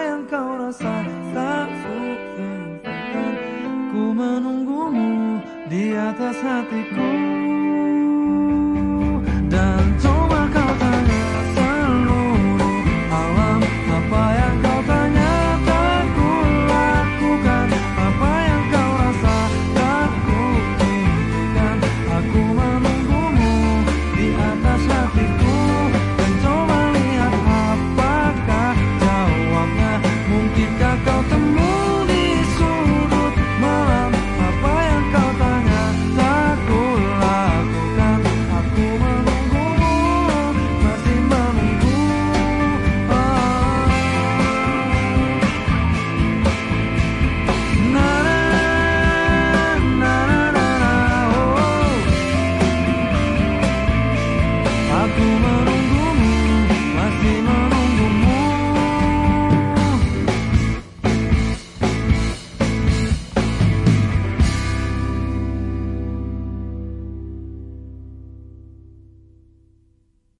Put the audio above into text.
yang kau rasa tak Ku menunggumu di atas hatiku.